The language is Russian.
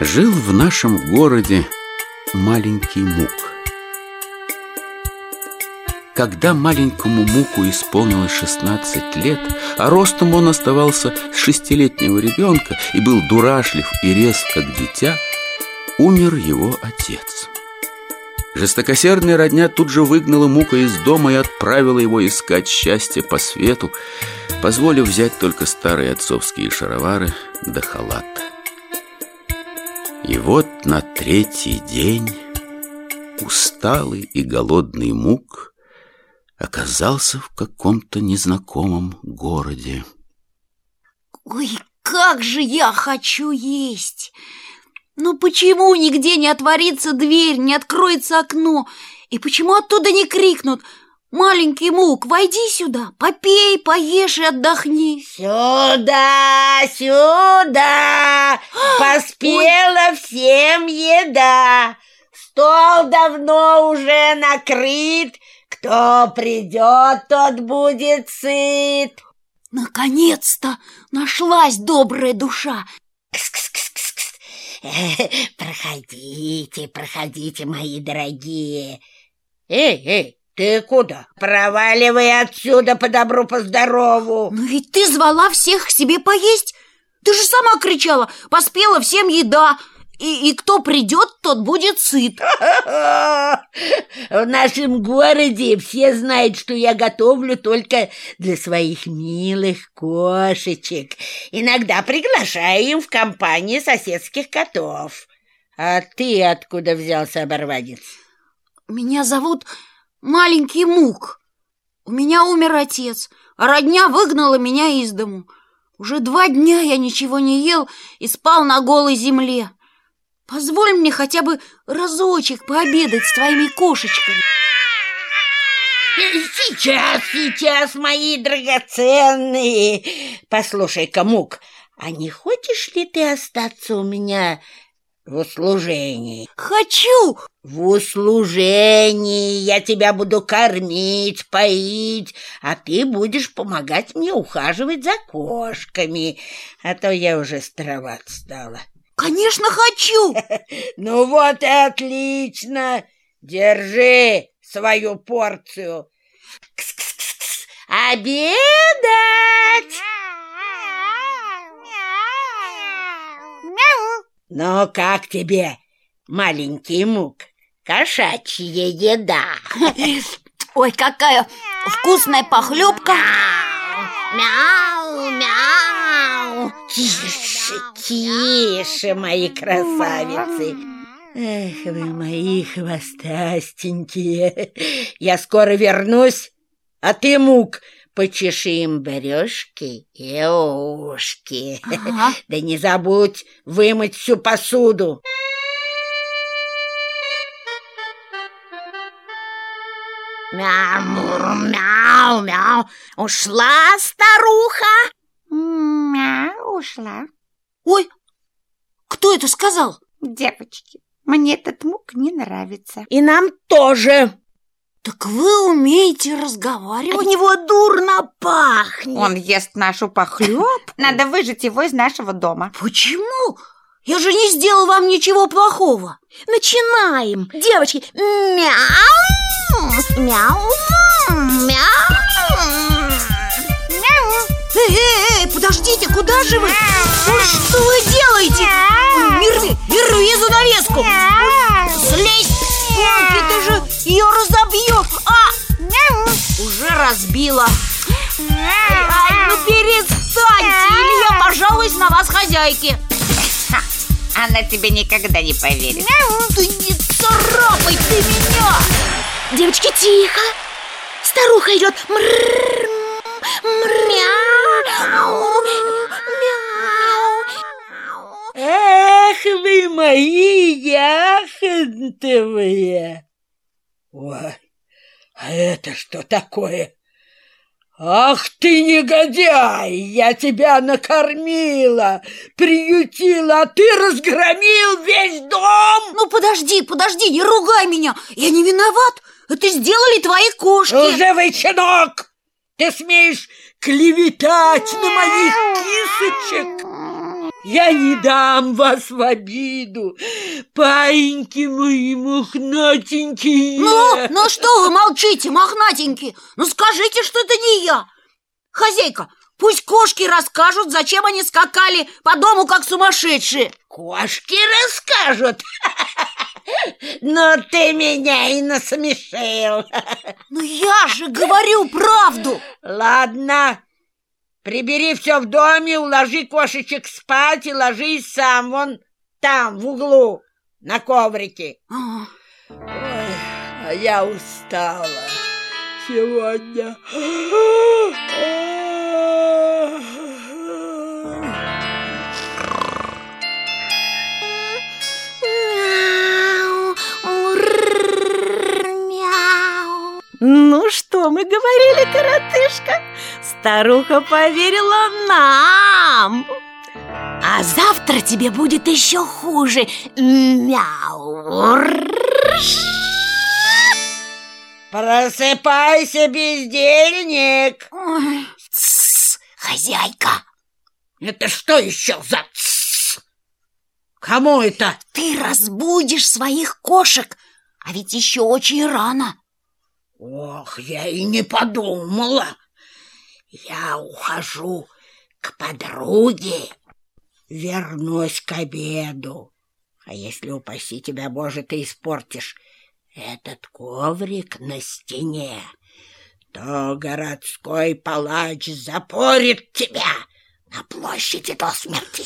Жил в нашем городе маленький Мук. Когда маленькому Муку исполнилось 16 лет, а ростом он оставался с шестилетнего ребенка и был дурашлив и резк, как дитя, умер его отец. Жестокосердная родня тут же выгнала Мука из дома и отправила его искать счастье по свету, позволив взять только старые отцовские шаровары да халат. И вот на третий день усталый и голодный мук оказался в каком-то незнакомом городе. Ой, как же я хочу есть! Но почему нигде не отворится дверь, не откроется окно? И почему оттуда не крикнут «Маленький мук, войди сюда, попей, поешь и отдохни!» Сюда, сюда, поспела всем еда. Стол давно уже накрыт, кто придет, тот будет сыт. Наконец-то нашлась добрая душа. Кс-кс-кс-кс. Проходите, проходите, мои дорогие. Эй, эй, ты куда? Проваливай отсюда по добру, по здорову. Но ведь ты звала всех к себе поесть. Ты же сама кричала, поспела всем еда. И, и кто придет, тот будет сыт. В нашем городе все знают, что я готовлю только для своих милых кошечек. Иногда приглашаю им в компании соседских котов. А ты откуда взялся, оборванец? Меня зовут Маленький Мук. У меня умер отец, а родня выгнала меня из дому. Уже два дня я ничего не ел и спал на голой земле. Позволь мне хотя бы разочек пообедать с твоими кошечками. Сейчас, сейчас, мои драгоценные. Послушай-ка, Мук, а не хочешь ли ты остаться у меня в услужении? Хочу! В услужении я тебя буду кормить, поить, а ты будешь помогать мне ухаживать за кошками, а то я уже староват стала. Конечно, хочу! Ну вот и отлично! Держи свою порцию. Кс-кс-кс-кс. Обедать! Ну, как тебе, маленький мук? Кошачья еда. Ой, какая вкусная похлебка. Мяу, мяу. Тише, тише, мои красавицы. Эх, вы мои хвостастенькие. Я скоро вернусь, а ты, Мук, почеши им брюшки и ушки. Ага. Да не забудь вымыть всю посуду. Мяу, мяу, мяу. Ушла старуха. Мяу, ушла. Ой, кто это сказал? Девочки, мне этот мук не нравится. И нам тоже. Так вы умеете разговаривать? От него дурно пахнет. Он ест нашу похлебку. Надо выжать его из нашего дома. Почему? Я же не сделал вам ничего плохого. Начинаем. Девочки, мяу, мяу, мяу. Эй, эй, эй, подождите, куда же вы? Разбила. Ай, ну перестаньте, или я пожалуюсь на вас, хозяйки. Она тебе никогда не поверит. Ты не царапай ты меня! Девочки, тихо. Старуха идет. Мрррр, мяу, мяу. Эх, вы мои яхонтовые. Ой, а это что такое? Ах ты негодяй! Я тебя накормила, приютила, а ты разгромил весь дом! Ну подожди, подожди, не ругай меня. Я не виноват. Это сделали твои кошки. Лживый щенок! Ты смеешь клеветать на моих кисочек? Я не дам вас в обиду, паиньки мои мохнатенькие. Ну, ну что вы молчите, мохнатенькие? Ну скажите, что это не я. Хозяйка, пусть кошки расскажут, зачем они скакали по дому, как сумасшедшие. Кошки расскажут. Но ты меня и насмешил. Ну я же говорю правду. Ладно, прибери все в доме, уложи кошечек спать и ложись сам вон там, в углу, на коврике. Ой, а я устала сегодня. Говорили, коротышка? Старуха поверила нам. А завтра тебе будет еще хуже. Мяу. Просыпайся, бездельник! Ой, хозяйка, Это что еще за тссс? Кому это? ты разбудишь своих кошек, а ведь еще очень рано. Ох, я и не подумала. Я ухожу к подруге. Вернусь к обеду. А если, упаси тебя, Боже, ты испортишь этот коврик на стене, то городской палач запорит тебя на площади до смерти.